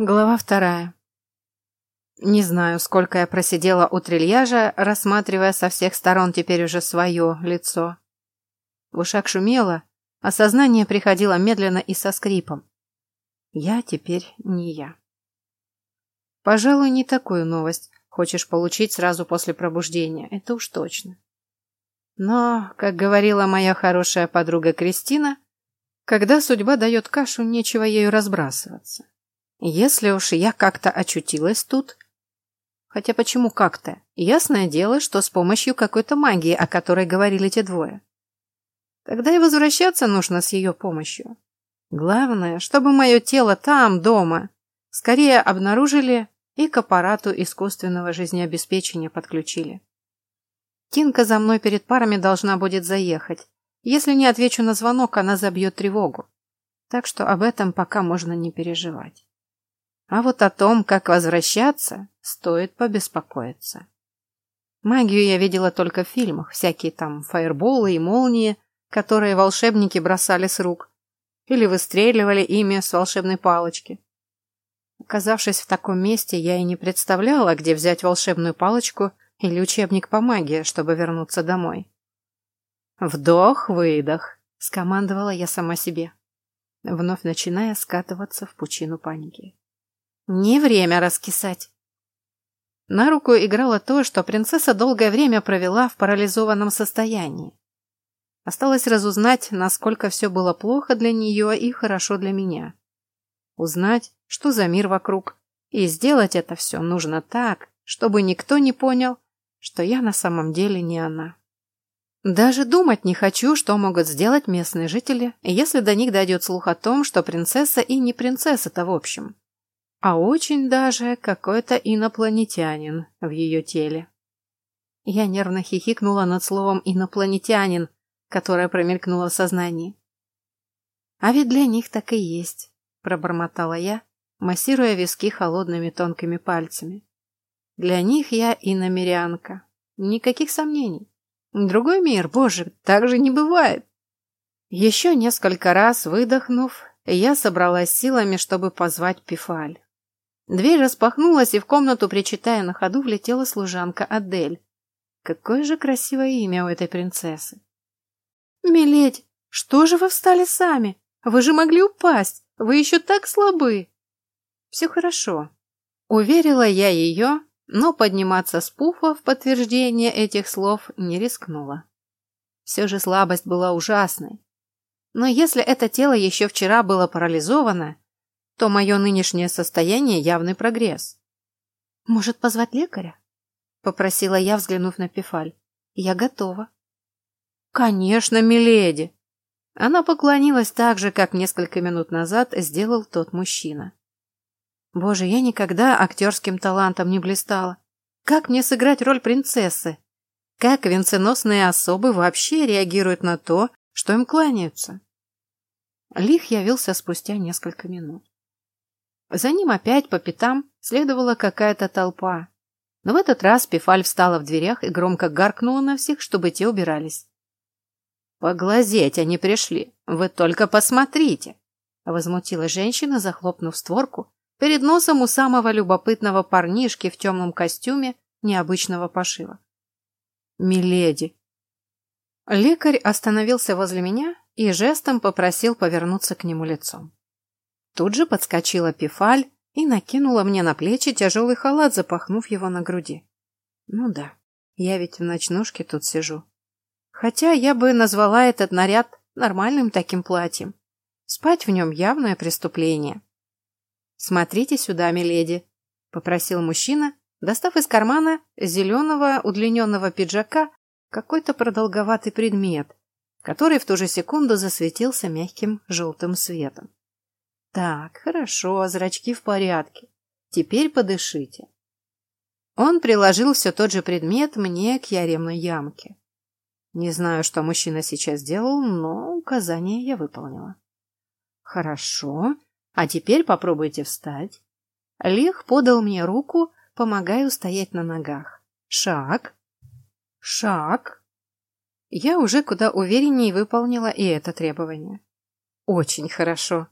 Глава вторая. Не знаю, сколько я просидела у трильяжа, рассматривая со всех сторон теперь уже свое лицо. В ушах шумело, а сознание приходило медленно и со скрипом. Я теперь не я. Пожалуй, не такую новость хочешь получить сразу после пробуждения, это уж точно. Но, как говорила моя хорошая подруга Кристина, когда судьба дает кашу, нечего ею разбрасываться. Если уж я как-то очутилась тут... Хотя почему как-то? Ясное дело, что с помощью какой-то магии, о которой говорили те двое. Тогда и возвращаться нужно с ее помощью. Главное, чтобы мое тело там, дома, скорее обнаружили и к аппарату искусственного жизнеобеспечения подключили. Тинка за мной перед парами должна будет заехать. Если не отвечу на звонок, она забьет тревогу. Так что об этом пока можно не переживать. А вот о том, как возвращаться, стоит побеспокоиться. Магию я видела только в фильмах, всякие там фаерболы и молнии, которые волшебники бросали с рук, или выстреливали ими с волшебной палочки. Оказавшись в таком месте, я и не представляла, где взять волшебную палочку или учебник по магии, чтобы вернуться домой. «Вдох-выдох», — скомандовала я сама себе, вновь начиная скатываться в пучину паники. Не время раскисать. На руку играло то, что принцесса долгое время провела в парализованном состоянии. Осталось разузнать, насколько все было плохо для нее и хорошо для меня. Узнать, что за мир вокруг. И сделать это все нужно так, чтобы никто не понял, что я на самом деле не она. Даже думать не хочу, что могут сделать местные жители, если до них дойдет слух о том, что принцесса и не принцесса-то в общем а очень даже какой-то инопланетянин в ее теле. Я нервно хихикнула над словом «инопланетянин», которое промелькнуло в сознании. «А ведь для них так и есть», — пробормотала я, массируя виски холодными тонкими пальцами. «Для них я иномерянка. Никаких сомнений. Другой мир, боже, так же не бывает». Еще несколько раз выдохнув, я собралась силами, чтобы позвать Пифаль. Дверь распахнулась, и в комнату, причитая на ходу, влетела служанка Адель. Какое же красивое имя у этой принцессы. «Миледь, что же вы встали сами? Вы же могли упасть. Вы еще так слабы». «Все хорошо». Уверила я ее, но подниматься с пуфа в подтверждение этих слов не рискнула. Все же слабость была ужасной. Но если это тело еще вчера было парализовано, то мое нынешнее состояние явный прогресс. «Может, позвать лекаря?» — попросила я, взглянув на Пифаль. «Я готова». «Конечно, миледи!» Она поклонилась так же, как несколько минут назад сделал тот мужчина. Боже, я никогда актерским талантом не блистала. Как мне сыграть роль принцессы? Как венценосные особы вообще реагируют на то, что им кланяются? Лих явился спустя несколько минут. За ним опять по пятам следовала какая-то толпа. Но в этот раз Пифаль встала в дверях и громко гаркнула на всех, чтобы те убирались. «Поглазеть они пришли, вы только посмотрите!» Возмутилась женщина, захлопнув створку, перед носом у самого любопытного парнишки в темном костюме необычного пошива. «Миледи!» Лекарь остановился возле меня и жестом попросил повернуться к нему лицом. Тут же подскочила Пифаль и накинула мне на плечи тяжелый халат, запахнув его на груди. Ну да, я ведь в ночнушке тут сижу. Хотя я бы назвала этот наряд нормальным таким платьем. Спать в нем явное преступление. «Смотрите сюда, миледи», — попросил мужчина, достав из кармана зеленого удлиненного пиджака какой-то продолговатый предмет, который в ту же секунду засветился мягким желтым светом. Так, хорошо, зрачки в порядке. Теперь подышите. Он приложил все тот же предмет мне к яремной ямке. Не знаю, что мужчина сейчас делал, но указание я выполнила. Хорошо, а теперь попробуйте встать. Лех подал мне руку, помогая устоять на ногах. Шаг. Шаг. Я уже куда увереннее выполнила и это требование. Очень хорошо.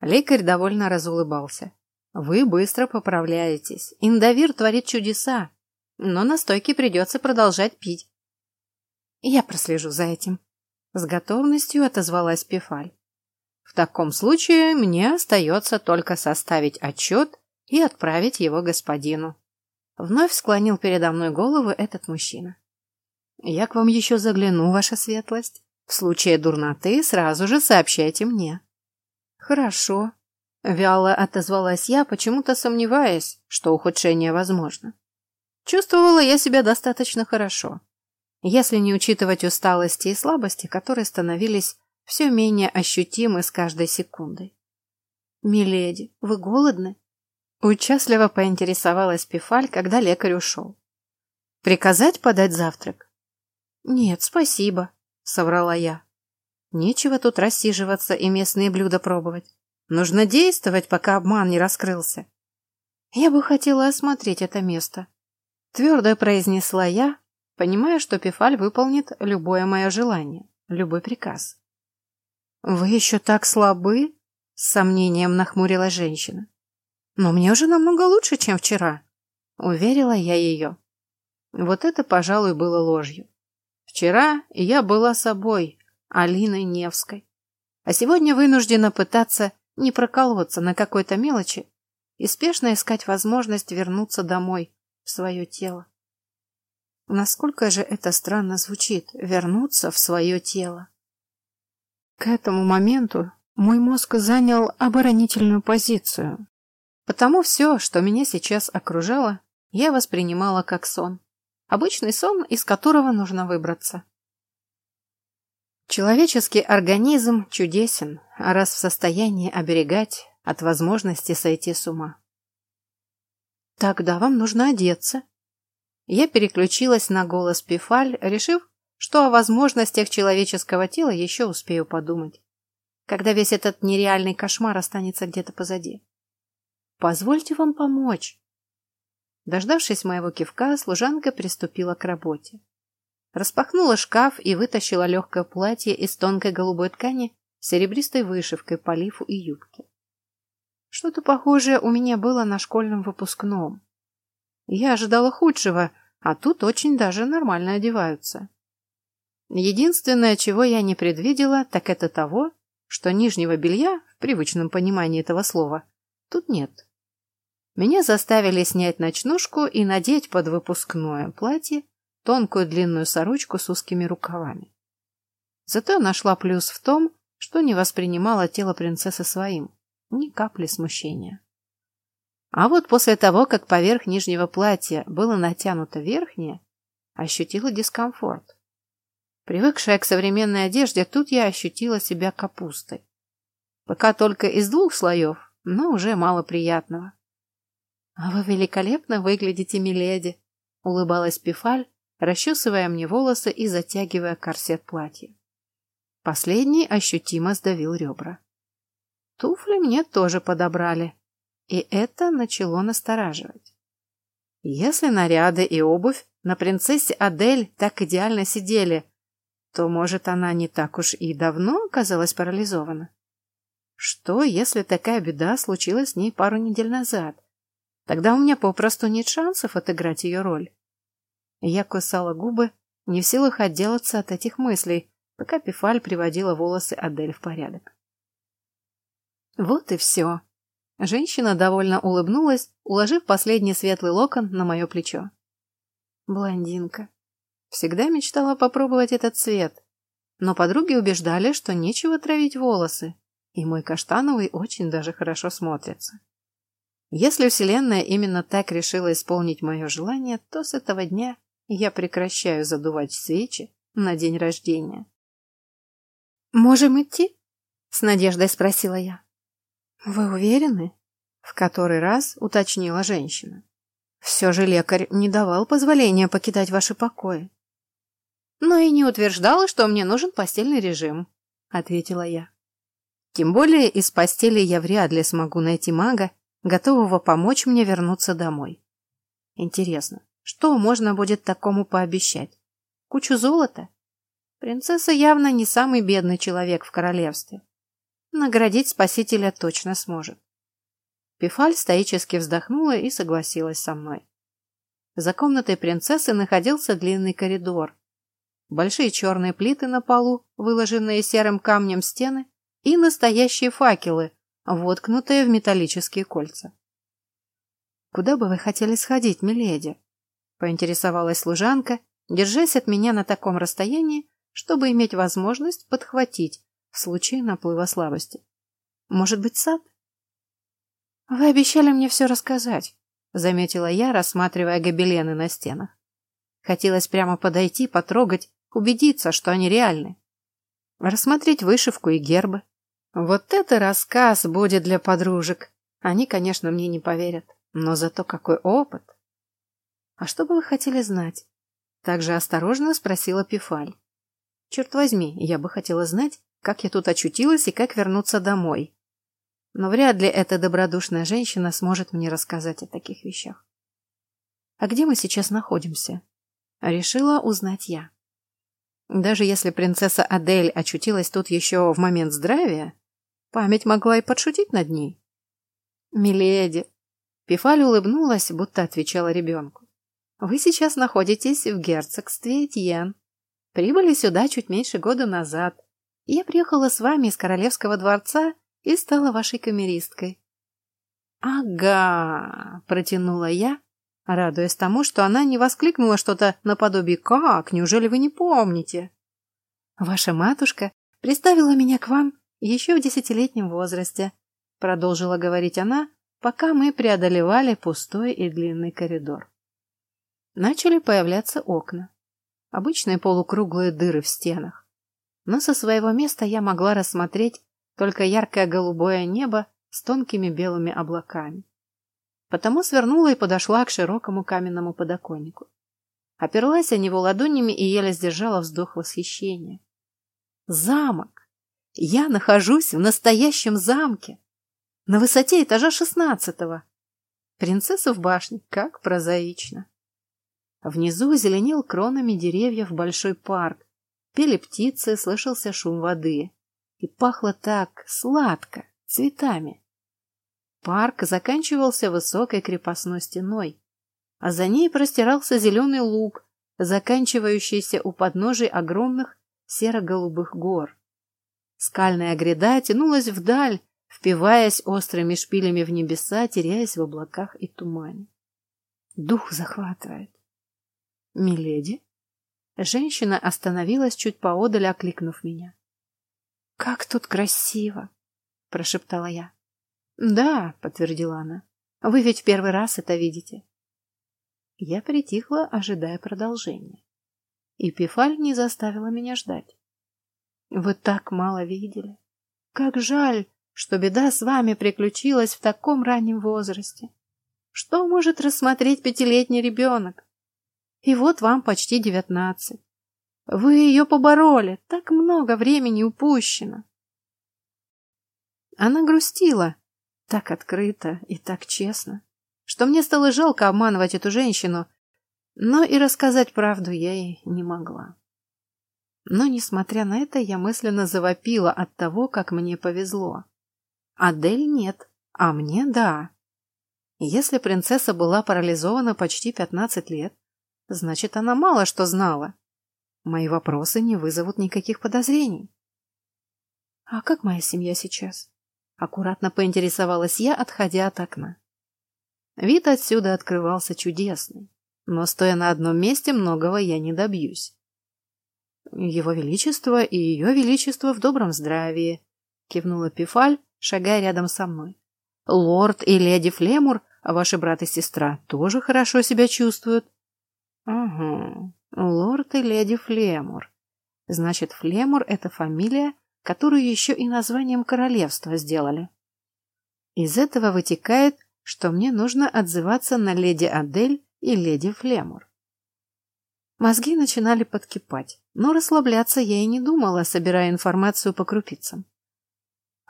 Лекарь довольно разулыбался. Вы быстро поправляетесь. Индавир творит чудеса, но настойки придется продолжать пить. Я прослежу за этим. С готовностью отозвалась Пефаль. В таком случае мне остается только составить отчет и отправить его господину. Вновь склонил передо мной голову этот мужчина. Я к вам еще загляну, ваша светлость. В случае дурноты сразу же сообщайте мне. Хорошо. Вяло отозвалась я, почему-то сомневаясь, что ухудшение возможно. Чувствовала я себя достаточно хорошо, если не учитывать усталости и слабости, которые становились все менее ощутимы с каждой секундой. «Миледи, вы голодны?» Участливо поинтересовалась Пифаль, когда лекарь ушел. «Приказать подать завтрак?» «Нет, спасибо», — соврала я. «Нечего тут рассиживаться и местные блюда пробовать. Нужно действовать, пока обман не раскрылся. Я бы хотела осмотреть это место», — твердо произнесла я, понимая, что Пифаль выполнит любое мое желание, любой приказ. «Вы еще так слабы?» — с сомнением нахмурила женщина. «Но мне уже намного лучше, чем вчера», — уверила я ее. Вот это, пожалуй, было ложью. Вчера я была собой, Алиной Невской, а сегодня вынуждена пытаться не проколоться на какой-то мелочи и спешно искать возможность вернуться домой, в свое тело. Насколько же это странно звучит — вернуться в свое тело. К этому моменту мой мозг занял оборонительную позицию. Потому все, что меня сейчас окружало, я воспринимала как сон. Обычный сон, из которого нужно выбраться. Человеческий организм чудесен, раз в состоянии оберегать от возможности сойти с ума. Тогда вам нужно одеться. Я переключилась на голос Пифаль, решив, что о возможностях человеческого тела еще успею подумать, когда весь этот нереальный кошмар останется где-то позади. Позвольте вам помочь. Дождавшись моего кивка, служанка приступила к работе. Распахнула шкаф и вытащила легкое платье из тонкой голубой ткани с серебристой вышивкой по лифу и юбке. Что-то похожее у меня было на школьном выпускном. Я ожидала худшего, а тут очень даже нормально одеваются. Единственное, чего я не предвидела, так это того, что нижнего белья, в привычном понимании этого слова, тут нет. Меня заставили снять ночнушку и надеть под выпускное платье тонкую длинную сорочку с узкими рукавами. Зато нашла плюс в том, что не воспринимала тело принцессы своим, ни капли смущения. А вот после того, как поверх нижнего платья было натянуто верхнее, ощутила дискомфорт. Привыкшая к современной одежде, тут я ощутила себя капустой. Пока только из двух слоев, но уже мало приятного. «А вы великолепно выглядите, миледи!» — улыбалась Пифаль, расчесывая мне волосы и затягивая корсет платья. Последний ощутимо сдавил ребра. Туфли мне тоже подобрали, и это начало настораживать. Если наряды и обувь на принцессе Адель так идеально сидели, то, может, она не так уж и давно оказалась парализована? Что, если такая беда случилась с ней пару недель назад? Тогда у меня попросту нет шансов отыграть ее роль. Я кусала губы, не в силах отделаться от этих мыслей, пока Пифаль приводила волосы Адель в порядок. Вот и все. Женщина довольно улыбнулась, уложив последний светлый локон на мое плечо. Блондинка. Всегда мечтала попробовать этот цвет, но подруги убеждали, что нечего травить волосы, и мой каштановый очень даже хорошо смотрится. Если Вселенная именно так решила исполнить мое желание, то с этого дня я прекращаю задувать свечи на день рождения. «Можем идти?» — с надеждой спросила я. «Вы уверены?» — в который раз уточнила женщина. «Все же лекарь не давал позволения покидать ваши покои». «Но и не утверждала, что мне нужен постельный режим», — ответила я. «Тем более из постели я вряд ли смогу найти мага, готового помочь мне вернуться домой. Интересно, что можно будет такому пообещать? Кучу золота? Принцесса явно не самый бедный человек в королевстве. Наградить спасителя точно сможет. Пифаль стоически вздохнула и согласилась со мной. За комнатой принцессы находился длинный коридор. Большие черные плиты на полу, выложенные серым камнем стены, и настоящие факелы, воткнутые в металлические кольца. «Куда бы вы хотели сходить, миледи?» — поинтересовалась служанка, держась от меня на таком расстоянии, чтобы иметь возможность подхватить в случае наплыва слабости. «Может быть, сад?» «Вы обещали мне все рассказать», — заметила я, рассматривая гобелены на стенах. Хотелось прямо подойти, потрогать, убедиться, что они реальны. Рассмотреть вышивку и гербы. Вот это рассказ будет для подружек. Они, конечно, мне не поверят, но зато какой опыт. А что бы вы хотели знать? Также осторожно спросила Пифаль. Черт возьми, я бы хотела знать, как я тут очутилась и как вернуться домой. Но вряд ли эта добродушная женщина сможет мне рассказать о таких вещах. А где мы сейчас находимся? Решила узнать я. Даже если принцесса Адель очутилась тут еще в момент здравия, память могла и подшутить над ней. «Миледи!» Пифаль улыбнулась, будто отвечала ребенку. «Вы сейчас находитесь в герцогстве Этьен. Прибыли сюда чуть меньше года назад. Я приехала с вами из королевского дворца и стала вашей камеристкой». «Ага!» – протянула я, радуясь тому, что она не воскликнула что-то наподобие «Как? Неужели вы не помните?» «Ваша матушка приставила меня к вам еще в десятилетнем возрасте», продолжила говорить она, пока мы преодолевали пустой и длинный коридор. Начали появляться окна. Обычные полукруглые дыры в стенах. Но со своего места я могла рассмотреть только яркое голубое небо с тонкими белыми облаками. Потому свернула и подошла к широкому каменному подоконнику. Оперлась о него ладонями и еле сдержала вздох восхищения. Замок! Я нахожусь в настоящем замке! На высоте этажа шестнадцатого! Принцесса в башне, как прозаично! Внизу зеленел кронами деревьев большой парк, пели птицы, слышался шум воды. И пахло так сладко, цветами. Парк заканчивался высокой крепостной стеной, а за ней простирался зеленый луг, заканчивающийся у подножий огромных серо-голубых гор. Скальная гряда тянулась вдаль, впиваясь острыми шпилями в небеса, теряясь в облаках и тумане. Дух захватывает. «Миледи?» Женщина остановилась чуть поодаль, окликнув меня. «Как тут красиво!» — прошептала я. «Да», — подтвердила она, — «вы ведь первый раз это видите». Я притихла, ожидая продолжения. И Пифаль не заставила меня ждать. «Вы так мало видели. Как жаль, что беда с вами приключилась в таком раннем возрасте. Что может рассмотреть пятилетний ребенок? И вот вам почти девятнадцать. Вы ее побороли, так много времени упущено». Она грустила, так открыто и так честно, что мне стало жалко обманывать эту женщину, но и рассказать правду я ей не могла. Но, несмотря на это, я мысленно завопила от того, как мне повезло. Адель нет, а мне да. Если принцесса была парализована почти пятнадцать лет, значит, она мало что знала. Мои вопросы не вызовут никаких подозрений. А как моя семья сейчас? Аккуратно поинтересовалась я, отходя от окна. Вид отсюда открывался чудесный, но, стоя на одном месте, многого я не добьюсь. Его Величество и Ее Величество в добром здравии, кивнула Пифаль, шагая рядом со мной. Лорд и леди Флемур, а ваши брат и сестра, тоже хорошо себя чувствуют. Ага, лорд и леди Флемур. Значит, Флемур — это фамилия, которую еще и названием королевства сделали. Из этого вытекает, что мне нужно отзываться на леди Адель и леди Флемур. Мозги начинали подкипать, но расслабляться я и не думала, собирая информацию по крупицам.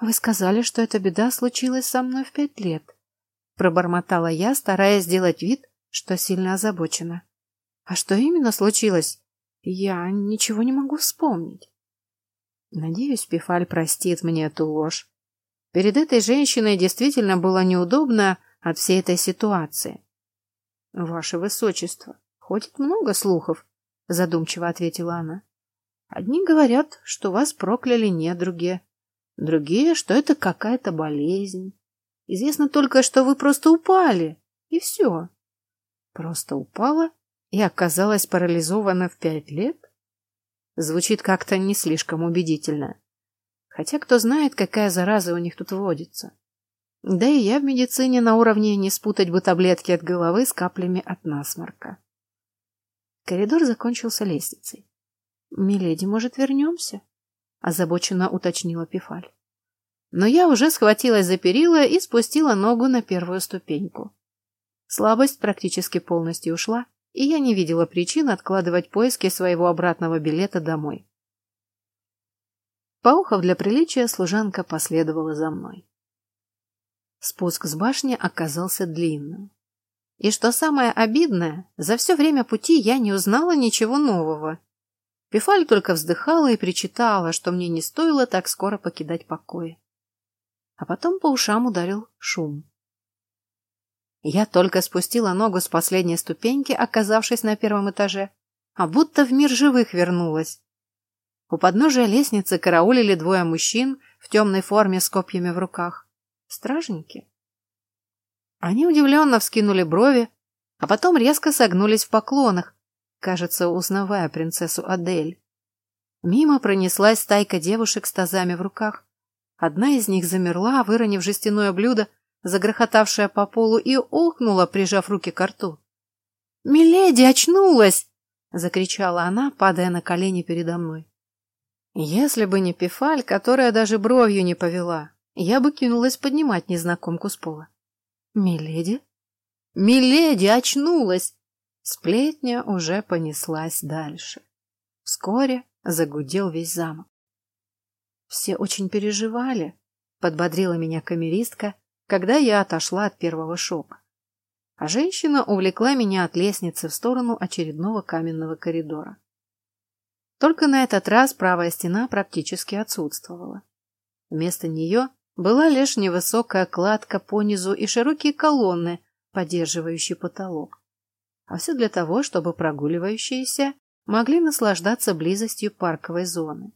«Вы сказали, что эта беда случилась со мной в пять лет», пробормотала я, стараясь сделать вид, что сильно озабочена. «А что именно случилось? Я ничего не могу вспомнить». Надеюсь, Пифаль простит мне эту ложь. Перед этой женщиной действительно было неудобно от всей этой ситуации. «Ваше Высочество, ходит много слухов», — задумчиво ответила она. «Одни говорят, что вас прокляли недруги, другие, что это какая-то болезнь. Известно только, что вы просто упали, и все». «Просто упала и оказалась парализована в пять лет?» Звучит как-то не слишком убедительно. Хотя кто знает, какая зараза у них тут водится. Да и я в медицине на уровне не спутать бы таблетки от головы с каплями от насморка. Коридор закончился лестницей. «Миледи, может, вернемся?» — озабоченно уточнила Пифаль. Но я уже схватилась за перила и спустила ногу на первую ступеньку. Слабость практически полностью ушла, и я не видела причин откладывать поиски своего обратного билета домой. Поухов для приличия служанка последовала за мной. Спуск с башни оказался длинным. И что самое обидное, за все время пути я не узнала ничего нового. Пифаль только вздыхала и причитала, что мне не стоило так скоро покидать покои. А потом по ушам ударил шум. Я только спустила ногу с последней ступеньки, оказавшись на первом этаже, а будто в мир живых вернулась. У подножия лестницы караулили двое мужчин в темной форме с копьями в руках. Стражники. Они удивленно вскинули брови, а потом резко согнулись в поклонах, кажется, узнавая принцессу Адель. Мимо пронеслась стайка девушек с тазами в руках. Одна из них замерла, выронив жестяное блюдо, загрохотавшее по полу, и охнула, прижав руки к рту. «Миледи очнулась!» — закричала она, падая на колени передо мной. Если бы не Пифаль, которая даже бровью не повела, я бы кинулась поднимать незнакомку с пола. Миледи? Миледи очнулась! Сплетня уже понеслась дальше. Вскоре загудел весь замок. Все очень переживали, подбодрила меня камеристка, когда я отошла от первого шока. А женщина увлекла меня от лестницы в сторону очередного каменного коридора. Только на этот раз правая стена практически отсутствовала. Вместо нее была лишь невысокая кладка по низу и широкие колонны, поддерживающие потолок. А все для того, чтобы прогуливающиеся могли наслаждаться близостью парковой зоны.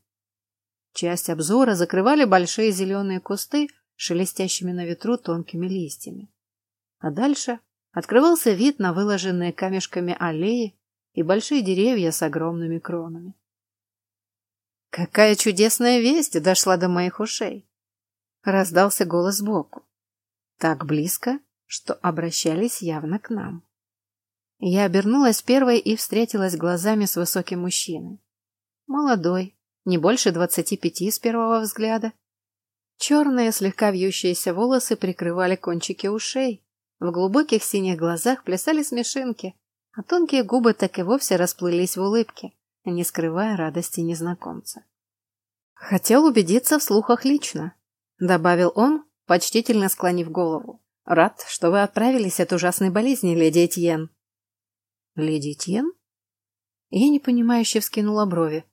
Часть обзора закрывали большие зеленые кусты, шелестящими на ветру тонкими листьями. А дальше открывался вид на выложенные камешками аллеи и большие деревья с огромными кронами. Какая чудесная весть дошла до моих ушей! Раздался голос сбоку. Так близко, что обращались явно к нам. Я обернулась первой и встретилась глазами с высоким мужчиной. Молодой, не больше двадцати пяти с первого взгляда. Черные, слегка вьющиеся волосы прикрывали кончики ушей. В глубоких синих глазах плясали смешинки, а тонкие губы так и вовсе расплылись в улыбке не скрывая радости незнакомца. «Хотел убедиться в слухах лично», — добавил он, почтительно склонив голову. «Рад, что вы отправились от ужасной болезни, леди Этьен». «Леди Этьен?» Я непонимающе вскинула брови.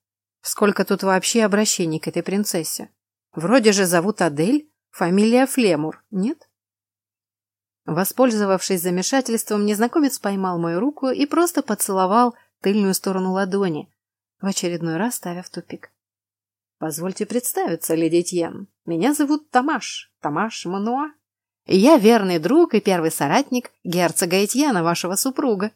«Сколько тут вообще обращений к этой принцессе? Вроде же зовут Адель, фамилия Флемур, нет?» Воспользовавшись замешательством, незнакомец поймал мою руку и просто поцеловал тыльную сторону ладони, в очередной раз ставя в тупик. «Позвольте представиться, леди Тьен. Меня зовут Тамаш, Тамаш Мануа. Я верный друг и первый соратник герцога Этьена, вашего супруга»,